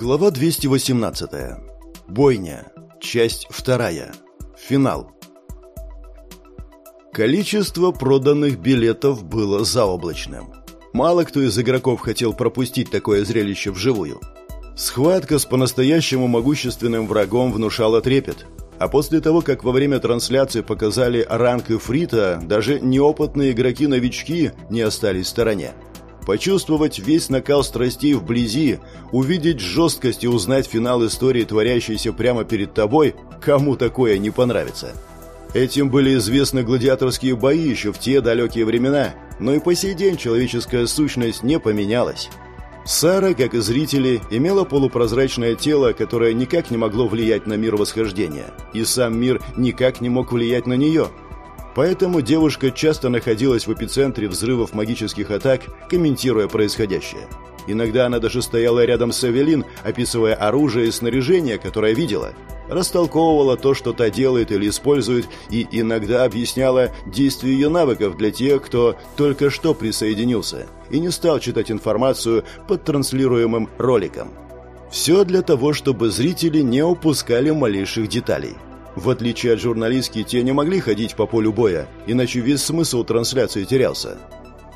Глава 218. Бойня. Часть вторая. Финал. Количество проданных билетов было заоблачным. Мало кто из игроков хотел пропустить такое зрелище вживую. Схватка с по-настоящему могущественным врагом внушала трепет. А после того, как во время трансляции показали ранг Фрита, даже неопытные игроки-новички не остались в стороне. Почувствовать весь накал страстей вблизи, увидеть жесткость и узнать финал истории, творящейся прямо перед тобой, кому такое не понравится. Этим были известны гладиаторские бои еще в те далекие времена, но и по сей день человеческая сущность не поменялась. Сара, как и зрители, имела полупрозрачное тело, которое никак не могло влиять на мир восхождения, и сам мир никак не мог влиять на нее – Поэтому девушка часто находилась в эпицентре взрывов магических атак, комментируя происходящее. Иногда она даже стояла рядом с Эвелин, описывая оружие и снаряжение, которое видела. Растолковывала то, что та делает или использует, и иногда объясняла действие ее навыков для тех, кто только что присоединился и не стал читать информацию под транслируемым роликом. Все для того, чтобы зрители не упускали малейших деталей. В отличие от журналистки, те не могли ходить по полю боя, иначе весь смысл трансляции терялся.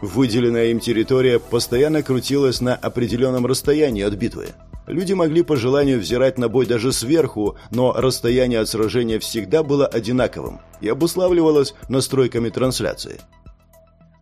Выделенная им территория постоянно крутилась на определенном расстоянии от битвы. Люди могли по желанию взирать на бой даже сверху, но расстояние от сражения всегда было одинаковым и обуславливалось настройками трансляции.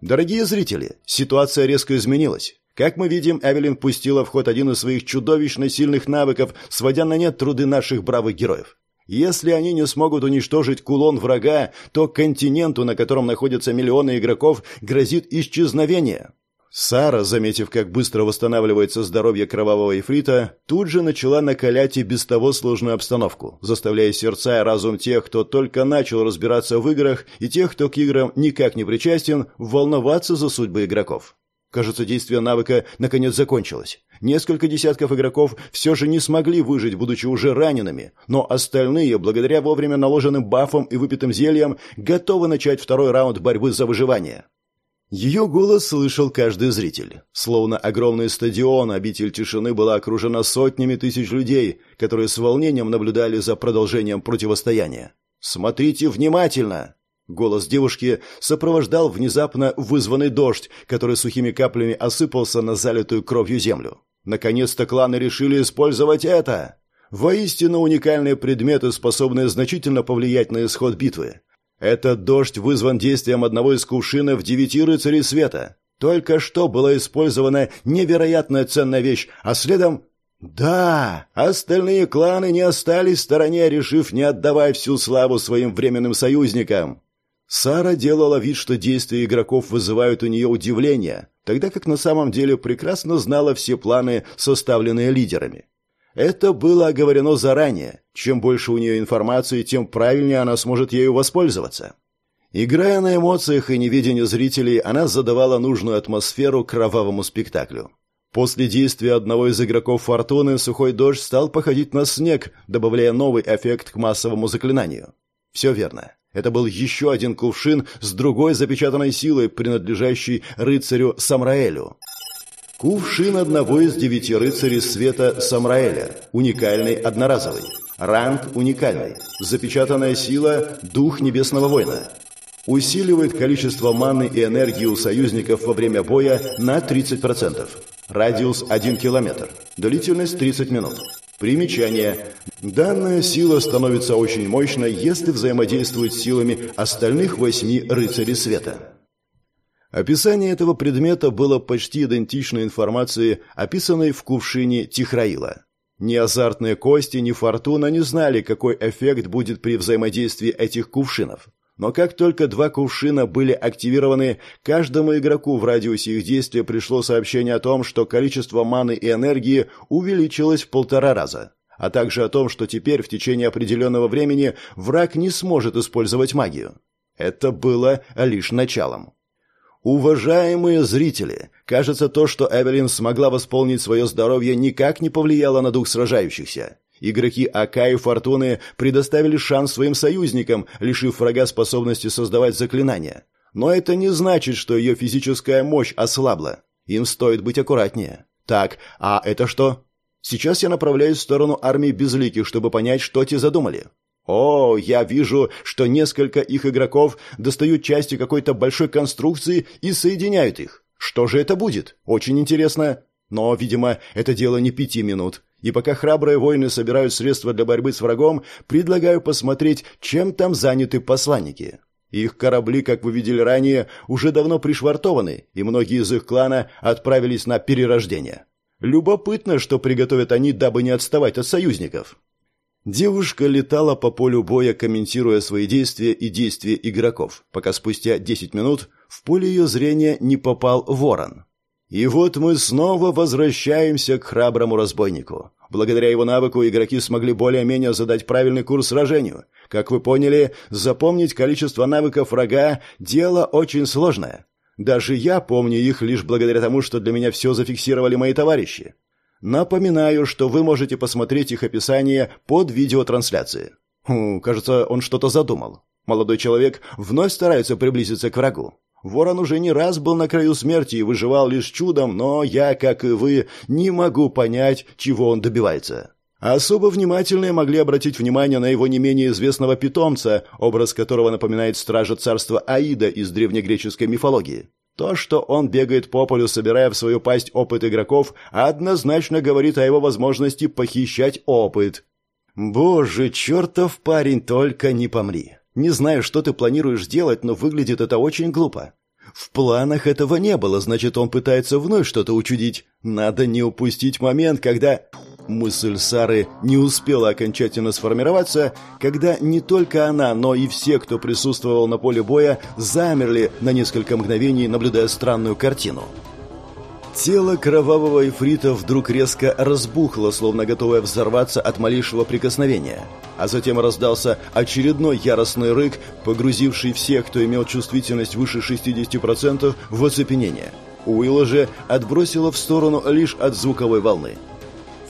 Дорогие зрители, ситуация резко изменилась. Как мы видим, Эвелин пустила в ход один из своих чудовищно сильных навыков, сводя на нет труды наших бравых героев. Если они не смогут уничтожить кулон врага, то континенту, на котором находятся миллионы игроков, грозит исчезновение. Сара, заметив, как быстро восстанавливается здоровье кровавого эфрита, тут же начала накалять и без того сложную обстановку, заставляя сердца и разум тех, кто только начал разбираться в играх, и тех, кто к играм никак не причастен, волноваться за судьбы игроков. Кажется, действие навыка наконец закончилось. Несколько десятков игроков все же не смогли выжить, будучи уже ранеными, но остальные, благодаря вовремя наложенным бафам и выпитым зельям, готовы начать второй раунд борьбы за выживание. Ее голос слышал каждый зритель. Словно огромный стадион, обитель тишины была окружена сотнями тысяч людей, которые с волнением наблюдали за продолжением противостояния. «Смотрите внимательно!» Голос девушки сопровождал внезапно вызванный дождь, который сухими каплями осыпался на залитую кровью землю. Наконец-то кланы решили использовать это. Воистину уникальные предметы, способные значительно повлиять на исход битвы. Этот дождь вызван действием одного из кувшинов девяти рыцарей света. Только что была использована невероятная ценная вещь, а следом... Да, остальные кланы не остались в стороне, решив не отдавать всю славу своим временным союзникам. Сара делала вид, что действия игроков вызывают у нее удивление, тогда как на самом деле прекрасно знала все планы, составленные лидерами. Это было оговорено заранее. Чем больше у нее информации, тем правильнее она сможет ею воспользоваться. Играя на эмоциях и невидении зрителей, она задавала нужную атмосферу кровавому спектаклю. После действия одного из игроков Фортуны сухой дождь стал походить на снег, добавляя новый эффект к массовому заклинанию. Все верно. Это был еще один кувшин с другой запечатанной силой, принадлежащей рыцарю Самраэлю. Кувшин одного из девяти рыцарей света Самраэля, уникальный одноразовый. Ранг уникальный. Запечатанная сила – дух небесного воина. Усиливает количество маны и энергии у союзников во время боя на 30%. Радиус 1 километр. Длительность 30 минут. Примечание. Данная сила становится очень мощной, если взаимодействует с силами остальных восьми рыцарей света. Описание этого предмета было почти идентично информации, описанной в кувшине Тихраила. Ни азартные кости, ни фортуна не знали, какой эффект будет при взаимодействии этих кувшинов. Но как только два кувшина были активированы, каждому игроку в радиусе их действия пришло сообщение о том, что количество маны и энергии увеличилось в полтора раза, а также о том, что теперь в течение определенного времени враг не сможет использовать магию. Это было лишь началом. Уважаемые зрители, кажется, то, что Эвелин смогла восполнить свое здоровье, никак не повлияло на дух сражающихся. Игроки АК и Фортуны предоставили шанс своим союзникам, лишив врага способности создавать заклинания. Но это не значит, что ее физическая мощь ослабла. Им стоит быть аккуратнее. Так, а это что? Сейчас я направляюсь в сторону армии Безликих, чтобы понять, что те задумали. О, я вижу, что несколько их игроков достают части какой-то большой конструкции и соединяют их. Что же это будет? Очень интересно. Но, видимо, это дело не пяти минут. И пока храбрые воины собирают средства для борьбы с врагом, предлагаю посмотреть, чем там заняты посланники. Их корабли, как вы видели ранее, уже давно пришвартованы, и многие из их клана отправились на перерождение. Любопытно, что приготовят они, дабы не отставать от союзников. Девушка летала по полю боя, комментируя свои действия и действия игроков, пока спустя 10 минут в поле ее зрения не попал ворон. И вот мы снова возвращаемся к храброму разбойнику. Благодаря его навыку игроки смогли более-менее задать правильный курс сражению. Как вы поняли, запомнить количество навыков врага – дело очень сложное. Даже я помню их лишь благодаря тому, что для меня все зафиксировали мои товарищи. Напоминаю, что вы можете посмотреть их описание под видеотрансляцией. Хм, кажется, он что-то задумал. Молодой человек вновь старается приблизиться к врагу. Ворон уже не раз был на краю смерти и выживал лишь чудом, но я, как и вы, не могу понять, чего он добивается. Особо внимательные могли обратить внимание на его не менее известного питомца, образ которого напоминает стража царства Аида из древнегреческой мифологии. То, что он бегает по полю, собирая в свою пасть опыт игроков, однозначно говорит о его возможности похищать опыт. Боже, чертов парень, только не помри. Не знаю, что ты планируешь делать, но выглядит это очень глупо. В планах этого не было, значит, он пытается вновь что-то учудить. Надо не упустить момент, когда... Мысль Сары не успела окончательно сформироваться, когда не только она, но и все, кто присутствовал на поле боя, замерли на несколько мгновений, наблюдая странную картину. Тело кровавого эфрита вдруг резко разбухло, словно готовое взорваться от малейшего прикосновения. А затем раздался очередной яростный рык, погрузивший всех, кто имел чувствительность выше 60%, в оцепенение. Уилла же отбросило в сторону лишь от звуковой волны.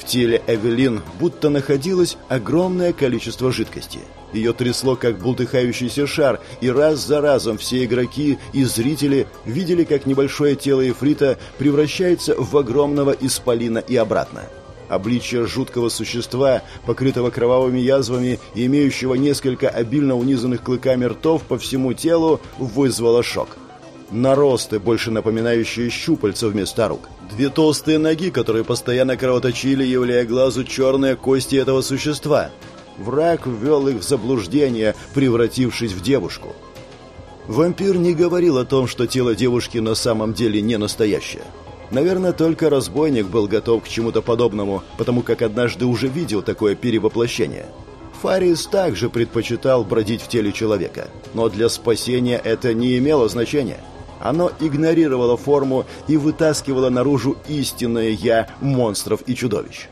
В теле Эвелин будто находилось огромное количество жидкости. Ее трясло, как бултыхающийся шар, и раз за разом все игроки и зрители видели, как небольшое тело Эфрита превращается в огромного исполина и обратно. Обличие жуткого существа, покрытого кровавыми язвами и имеющего несколько обильно унизанных клыками ртов по всему телу, вызвало шок наросты, больше напоминающие щупальца вместо рук. Две толстые ноги, которые постоянно кровоточили, являя глазу черные кости этого существа. Враг ввел их в заблуждение, превратившись в девушку. Вампир не говорил о том, что тело девушки на самом деле не настоящее. Наверное, только разбойник был готов к чему-то подобному, потому как однажды уже видел такое перевоплощение. Фарис также предпочитал бродить в теле человека, но для спасения это не имело значения. Оно игнорировало форму и вытаскивало наружу истинное «я» монстров и чудовищ.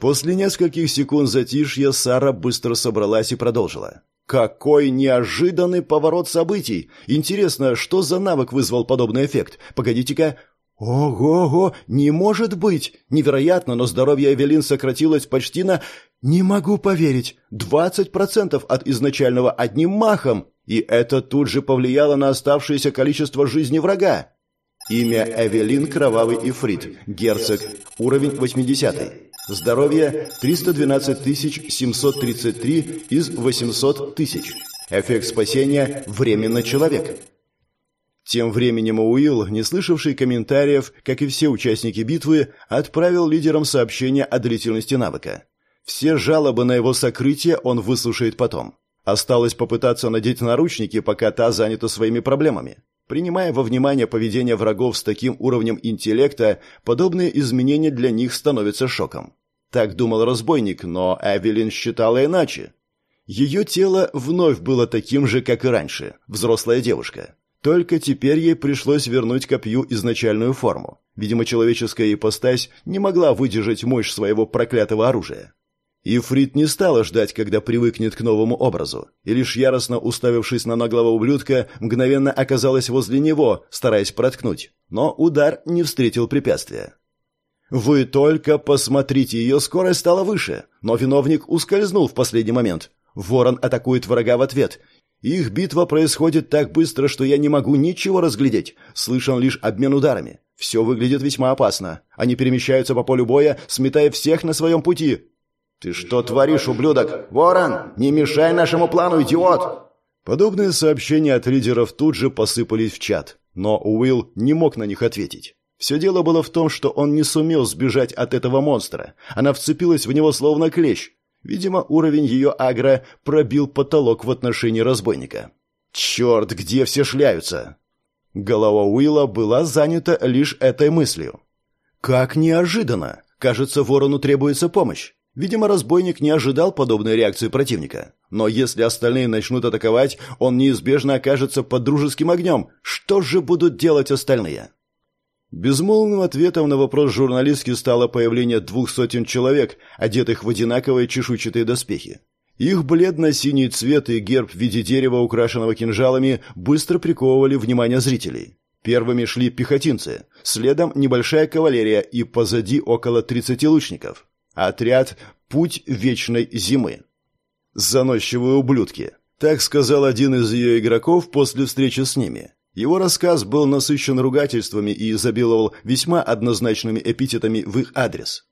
После нескольких секунд затишья Сара быстро собралась и продолжила. Какой неожиданный поворот событий! Интересно, что за навык вызвал подобный эффект? Погодите-ка. Ого-го, не может быть! Невероятно, но здоровье Эвелин сократилось почти на... Не могу поверить. 20% от изначального одним махом. И это тут же повлияло на оставшееся количество жизни врага. Имя Эвелин Кровавый Ифрит, герцог, уровень 80. Здоровье 312 733 из 800 тысяч. Эффект спасения временно человек. Тем временем Уилл, не слышавший комментариев, как и все участники битвы, отправил лидерам сообщение о длительности навыка. Все жалобы на его сокрытие он выслушает потом. Осталось попытаться надеть наручники, пока та занята своими проблемами. Принимая во внимание поведение врагов с таким уровнем интеллекта, подобные изменения для них становятся шоком. Так думал разбойник, но Эвелин считала иначе. Ее тело вновь было таким же, как и раньше, взрослая девушка. Только теперь ей пришлось вернуть копью изначальную форму. Видимо, человеческая ипостась не могла выдержать мощь своего проклятого оружия. Ифрит не стала ждать, когда привыкнет к новому образу, и лишь яростно уставившись на наглого ублюдка, мгновенно оказалась возле него, стараясь проткнуть. Но удар не встретил препятствия. «Вы только посмотрите, ее скорость стала выше, но виновник ускользнул в последний момент. Ворон атакует врага в ответ. Их битва происходит так быстро, что я не могу ничего разглядеть, слышен лишь обмен ударами. Все выглядит весьма опасно. Они перемещаются по полю боя, сметая всех на своем пути. «Ты что творишь, ублюдок? Ворон, не мешай нашему плану, идиот!» Подобные сообщения от лидеров тут же посыпались в чат, но Уилл не мог на них ответить. Все дело было в том, что он не сумел сбежать от этого монстра. Она вцепилась в него словно клещ. Видимо, уровень ее агро пробил потолок в отношении разбойника. «Черт, где все шляются?» Голова Уилла была занята лишь этой мыслью. «Как неожиданно! Кажется, ворону требуется помощь. Видимо, разбойник не ожидал подобной реакции противника. Но если остальные начнут атаковать, он неизбежно окажется под дружеским огнем. Что же будут делать остальные?» Безмолвным ответом на вопрос журналистки стало появление двух сотен человек, одетых в одинаковые чешуйчатые доспехи. Их бледно-синий цвет и герб в виде дерева, украшенного кинжалами, быстро приковывали внимание зрителей. Первыми шли пехотинцы, следом небольшая кавалерия и позади около 30 лучников. Отряд «Путь вечной зимы». «Заносчивые ублюдки», так сказал один из ее игроков после встречи с ними. Его рассказ был насыщен ругательствами и изобиловал весьма однозначными эпитетами в их адрес.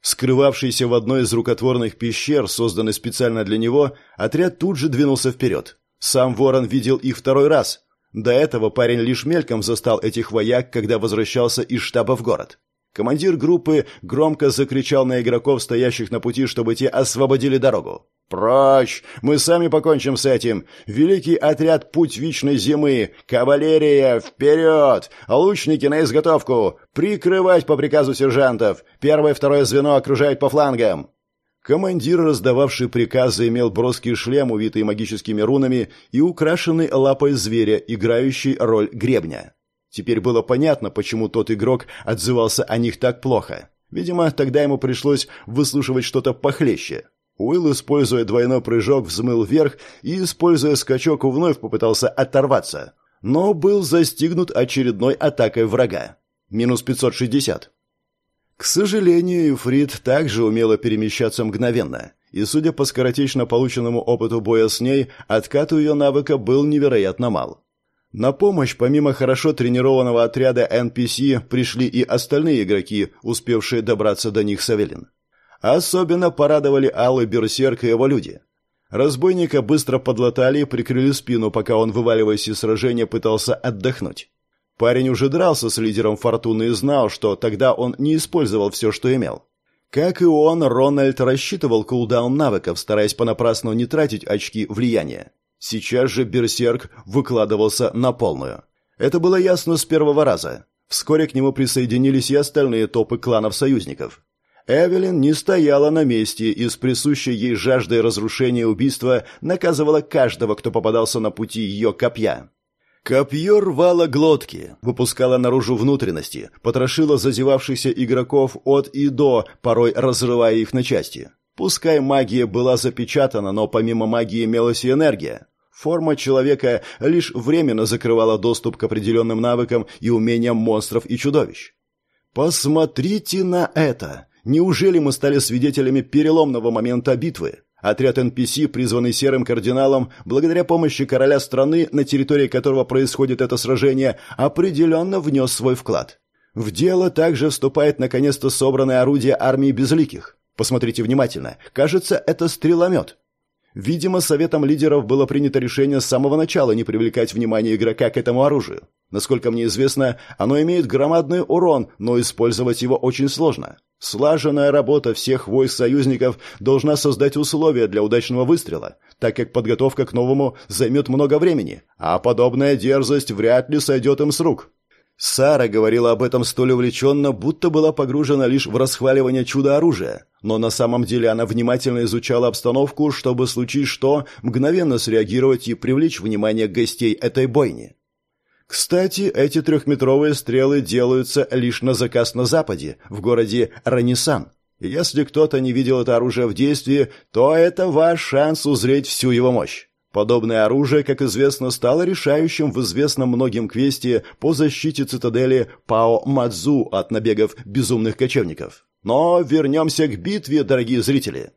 Скрывавшийся в одной из рукотворных пещер, созданной специально для него, отряд тут же двинулся вперед. Сам Ворон видел их второй раз. До этого парень лишь мельком застал этих вояк, когда возвращался из штаба в город. Командир группы громко закричал на игроков, стоящих на пути, чтобы те освободили дорогу. «Прочь! Мы сами покончим с этим! Великий отряд «Путь вечной зимы»! Кавалерия! Вперед! Лучники на изготовку! Прикрывать по приказу сержантов! Первое и второе звено окружать по флангам!» Командир, раздававший приказы, имел броский шлем, увитый магическими рунами и украшенный лапой зверя, играющий роль гребня. Теперь было понятно, почему тот игрок отзывался о них так плохо. Видимо, тогда ему пришлось выслушивать что-то похлеще. Уилл, используя двойной прыжок, взмыл вверх и, используя скачок, вновь попытался оторваться, но был застигнут очередной атакой врага. Минус 560. К сожалению, Ифрит также умела перемещаться мгновенно, и, судя по скоротечно полученному опыту боя с ней, откат у ее навыка был невероятно мал. На помощь, помимо хорошо тренированного отряда NPC, пришли и остальные игроки, успевшие добраться до них Савелин. Особенно порадовали Алый Берсерк и его люди. Разбойника быстро подлатали и прикрыли спину, пока он, вываливаясь из сражения, пытался отдохнуть. Парень уже дрался с лидером Фортуны и знал, что тогда он не использовал все, что имел. Как и он, Рональд рассчитывал кулдаун навыков, стараясь понапрасну не тратить очки влияния. Сейчас же Берсерк выкладывался на полную. Это было ясно с первого раза. Вскоре к нему присоединились и остальные топы кланов-союзников. Эвелин не стояла на месте и с присущей ей жаждой разрушения и убийства наказывала каждого, кто попадался на пути ее копья. Копье рвало глотки, выпускало наружу внутренности, потрошило зазевавшихся игроков от и до, порой разрывая их на части. Пускай магия была запечатана, но помимо магии имелась и энергия. Форма человека лишь временно закрывала доступ к определенным навыкам и умениям монстров и чудовищ. «Посмотрите на это!» Неужели мы стали свидетелями переломного момента битвы? Отряд NPC, призванный Серым Кардиналом, благодаря помощи короля страны, на территории которого происходит это сражение, определенно внес свой вклад. В дело также вступает наконец-то собранное орудие армии Безликих. Посмотрите внимательно. Кажется, это стреломет. Видимо, советом лидеров было принято решение с самого начала не привлекать внимание игрока к этому оружию. Насколько мне известно, оно имеет громадный урон, но использовать его очень сложно. Слаженная работа всех войск союзников должна создать условия для удачного выстрела, так как подготовка к новому займет много времени, а подобная дерзость вряд ли сойдет им с рук. Сара говорила об этом столь увлеченно, будто была погружена лишь в расхваливание чудо-оружия, но на самом деле она внимательно изучала обстановку, чтобы случись что, мгновенно среагировать и привлечь внимание гостей этой бойни. Кстати, эти трехметровые стрелы делаются лишь на заказ на Западе, в городе Ранисан. Если кто-то не видел это оружие в действии, то это ваш шанс узреть всю его мощь. Подобное оружие, как известно, стало решающим в известном многим квесте по защите цитадели Пао Мадзу от набегов безумных кочевников. Но вернемся к битве, дорогие зрители.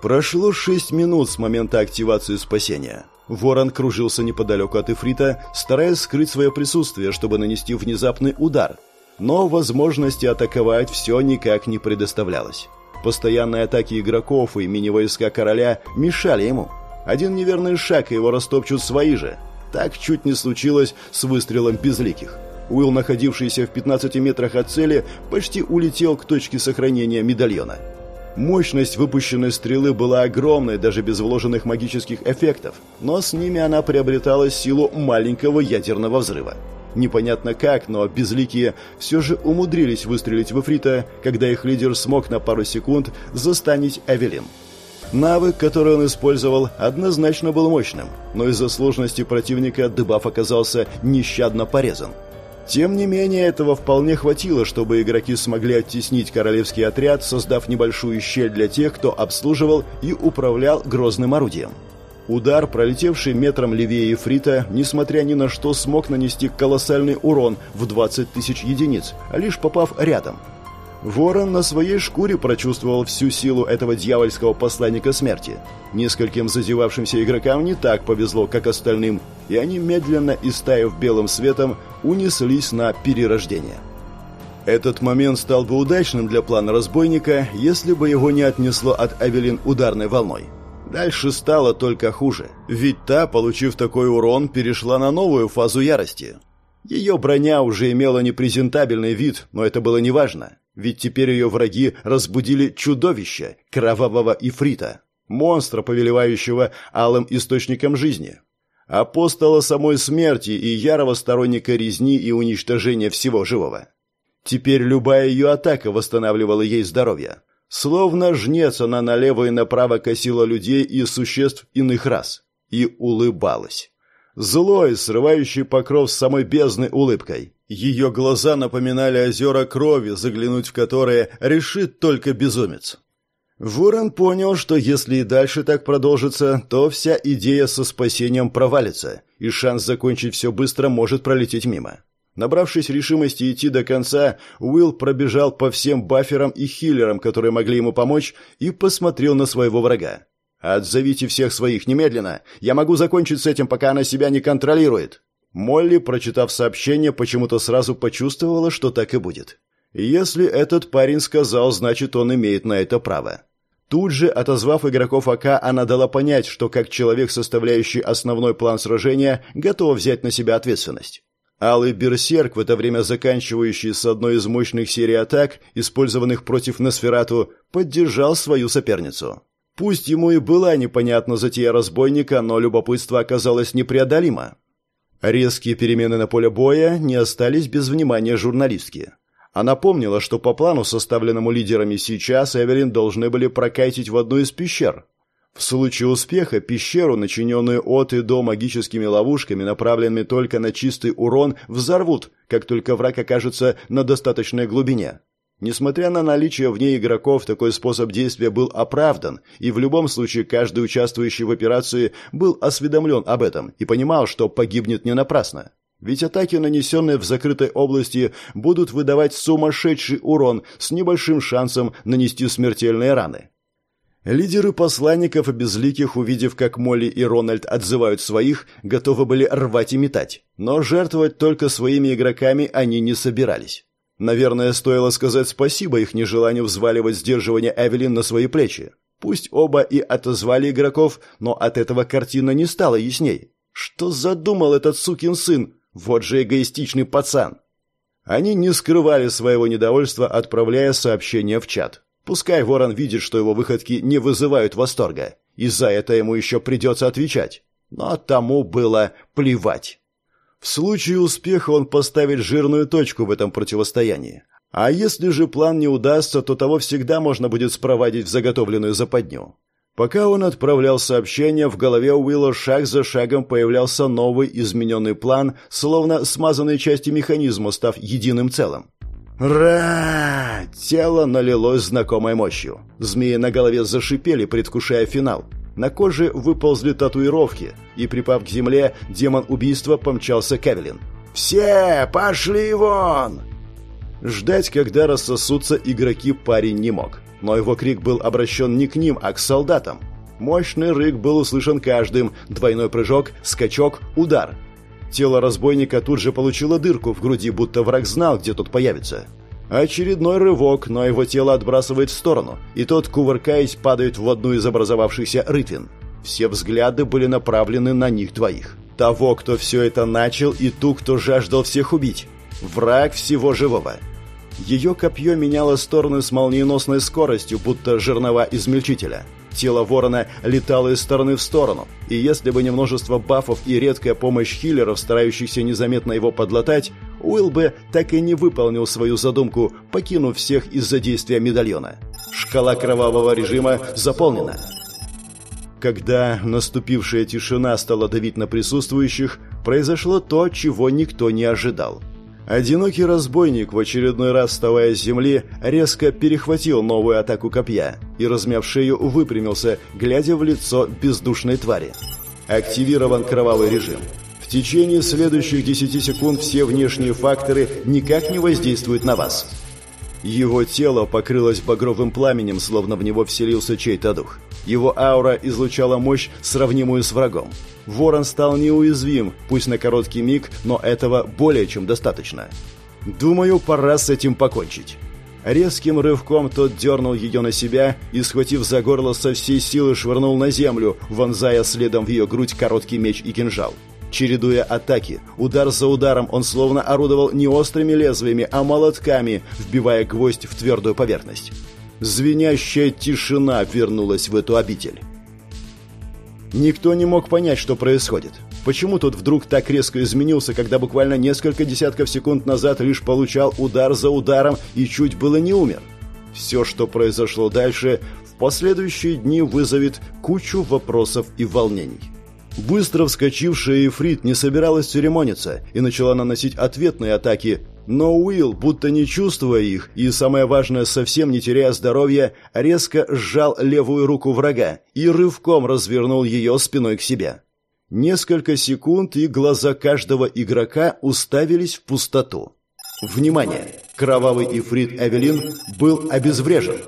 Прошло шесть минут с момента активации спасения. Ворон кружился неподалеку от Ифрита, стараясь скрыть свое присутствие, чтобы нанести внезапный удар. Но возможности атаковать все никак не предоставлялось. Постоянные атаки игроков и мини-войска короля мешали ему. Один неверный шаг, и его растопчут свои же. Так чуть не случилось с выстрелом безликих. Уилл, находившийся в 15 метрах от цели, почти улетел к точке сохранения медальона. Мощность выпущенной стрелы была огромной даже без вложенных магических эффектов, но с ними она приобретала силу маленького ядерного взрыва. Непонятно как, но безликие все же умудрились выстрелить в Эфрита, когда их лидер смог на пару секунд застанить Эвелин. Навык, который он использовал, однозначно был мощным, но из-за сложности противника дебаф оказался нещадно порезан. Тем не менее, этого вполне хватило, чтобы игроки смогли оттеснить королевский отряд, создав небольшую щель для тех, кто обслуживал и управлял грозным орудием. Удар, пролетевший метром левее Ефрита, несмотря ни на что, смог нанести колоссальный урон в 20 тысяч единиц, лишь попав рядом – Ворон на своей шкуре прочувствовал всю силу этого дьявольского посланника смерти. Нескольким зазевавшимся игрокам не так повезло, как остальным, и они, медленно истаяв белым светом, унеслись на перерождение. Этот момент стал бы удачным для плана разбойника, если бы его не отнесло от Авелин ударной волной. Дальше стало только хуже, ведь та, получив такой урон, перешла на новую фазу ярости. Ее броня уже имела непрезентабельный вид, но это было неважно. Ведь теперь ее враги разбудили чудовище, кровавого ифрита, монстра, повелевающего алым источником жизни, апостола самой смерти и ярого сторонника резни и уничтожения всего живого. Теперь любая ее атака восстанавливала ей здоровье. Словно жнец она налево и направо косила людей и существ иных рас. И улыбалась. Злой, срывающий покров с самой бездны улыбкой. Ее глаза напоминали озера крови, заглянуть в которые решит только безумец. Ворон понял, что если и дальше так продолжится, то вся идея со спасением провалится, и шанс закончить все быстро может пролететь мимо. Набравшись решимости идти до конца, Уилл пробежал по всем баферам и хиллерам, которые могли ему помочь, и посмотрел на своего врага. «Отзовите всех своих немедленно! Я могу закончить с этим, пока она себя не контролирует!» Молли, прочитав сообщение, почему-то сразу почувствовала, что так и будет. Если этот парень сказал, значит, он имеет на это право. Тут же, отозвав игроков АК, она дала понять, что как человек, составляющий основной план сражения, готова взять на себя ответственность. Алый Берсерк, в это время заканчивающий с одной из мощных серий атак, использованных против Носферату, поддержал свою соперницу. Пусть ему и была непонятна затея разбойника, но любопытство оказалось непреодолимо. Резкие перемены на поле боя не остались без внимания журналистки. Она помнила, что по плану, составленному лидерами сейчас, Эвелин должны были прокатить в одну из пещер. В случае успеха пещеру, начиненную от и до магическими ловушками, направленными только на чистый урон, взорвут, как только враг окажется на достаточной глубине. Несмотря на наличие в ней игроков, такой способ действия был оправдан, и в любом случае каждый участвующий в операции был осведомлен об этом и понимал, что погибнет не напрасно. Ведь атаки, нанесенные в закрытой области, будут выдавать сумасшедший урон с небольшим шансом нанести смертельные раны. Лидеры посланников и безликих, увидев, как Молли и Рональд отзывают своих, готовы были рвать и метать. Но жертвовать только своими игроками они не собирались. Наверное, стоило сказать спасибо их нежеланию взваливать сдерживание Эвелин на свои плечи. Пусть оба и отозвали игроков, но от этого картина не стала ясней. Что задумал этот сукин сын? Вот же эгоистичный пацан. Они не скрывали своего недовольства, отправляя сообщения в чат. Пускай Ворон видит, что его выходки не вызывают восторга, и за это ему еще придется отвечать. Но тому было плевать. В случае успеха он поставит жирную точку в этом противостоянии. А если же план не удастся, то того всегда можно будет спровадить в заготовленную западню. Пока он отправлял сообщение, в голове Уилла шаг за шагом появлялся новый измененный план, словно смазанные части механизма, став единым целым. Ра! Тело налилось знакомой мощью. Змеи на голове зашипели, предвкушая финал. На коже выползли татуировки, и, припав к земле, демон убийства помчался к Эвелин. «Все, пошли вон!» Ждать, когда рассосутся игроки, парень не мог. Но его крик был обращен не к ним, а к солдатам. Мощный рык был услышан каждым. Двойной прыжок, скачок, удар. Тело разбойника тут же получило дырку в груди, будто враг знал, где тот появится. Очередной рывок, но его тело отбрасывает в сторону, и тот, кувыркаясь, падает в одну из образовавшихся рытвин. Все взгляды были направлены на них двоих. Того, кто все это начал, и ту, кто жаждал всех убить. Враг всего живого. Ее копье меняло стороны с молниеносной скоростью, будто жернова измельчителя. Тело ворона летало из стороны в сторону, и если бы не множество бафов и редкая помощь хиллеров, старающихся незаметно его подлатать, Уилл бы так и не выполнил свою задумку, покинув всех из-за действия медальона. Шкала кровавого режима заполнена. Когда наступившая тишина стала давить на присутствующих, произошло то, чего никто не ожидал. Одинокий разбойник, в очередной раз вставая с земли, резко перехватил новую атаку копья и, размяв шею, выпрямился, глядя в лицо бездушной твари. Активирован кровавый режим. В течение следующих 10 секунд все внешние факторы никак не воздействуют на вас. Его тело покрылось багровым пламенем, словно в него вселился чей-то дух. Его аура излучала мощь, сравнимую с врагом. Ворон стал неуязвим, пусть на короткий миг, но этого более чем достаточно. Думаю, пора с этим покончить. Резким рывком тот дернул ее на себя и, схватив за горло, со всей силы швырнул на землю, вонзая следом в ее грудь короткий меч и кинжал. Чередуя атаки, удар за ударом, он словно орудовал не острыми лезвиями, а молотками, вбивая гвоздь в твердую поверхность. Звенящая тишина вернулась в эту обитель. Никто не мог понять, что происходит. Почему тот вдруг так резко изменился, когда буквально несколько десятков секунд назад лишь получал удар за ударом и чуть было не умер? Все, что произошло дальше, в последующие дни вызовет кучу вопросов и волнений. Быстро вскочившая Ефрит не собиралась церемониться и начала наносить ответные атаки, но Уилл, будто не чувствуя их и, самое важное, совсем не теряя здоровья, резко сжал левую руку врага и рывком развернул ее спиной к себе. Несколько секунд, и глаза каждого игрока уставились в пустоту. Внимание! Кровавый ифрит Эвелин был обезврежен.